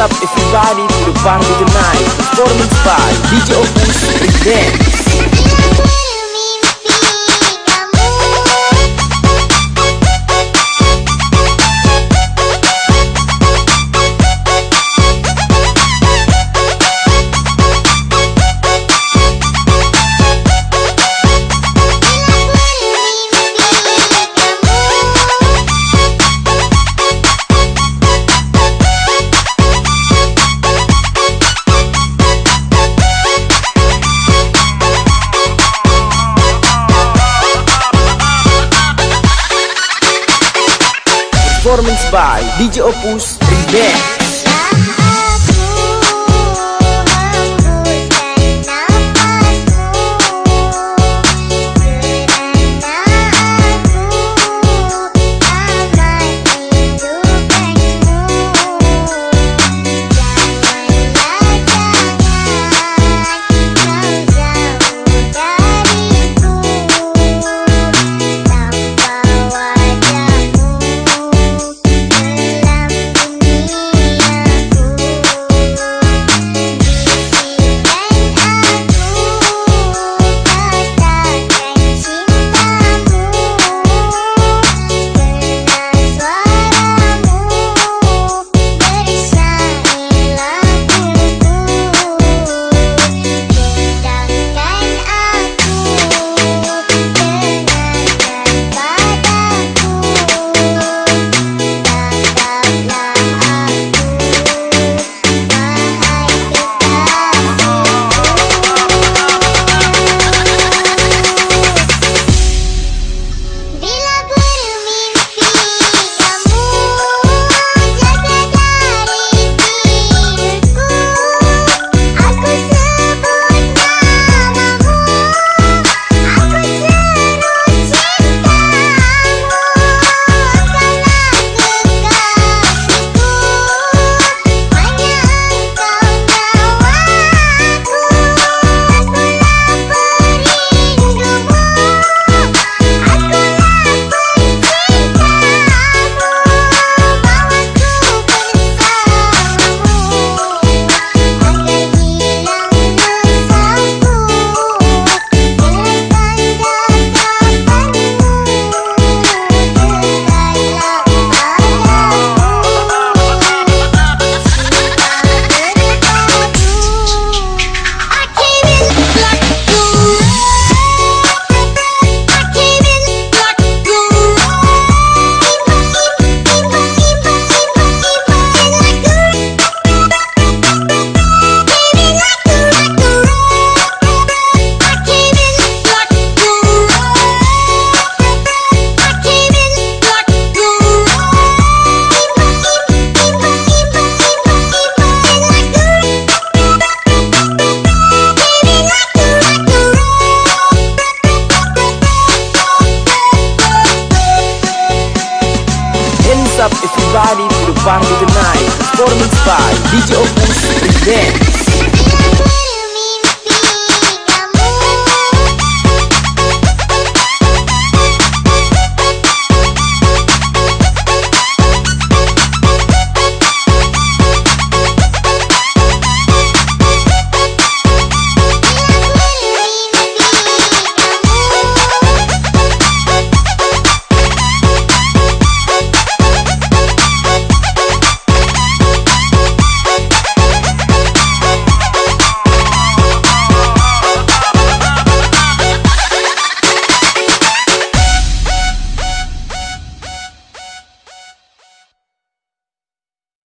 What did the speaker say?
up everybody to the party tonight Performance by DJ Opus Remix DJ Opus up everybody to the party tonight? Performance by DJ Opus Presents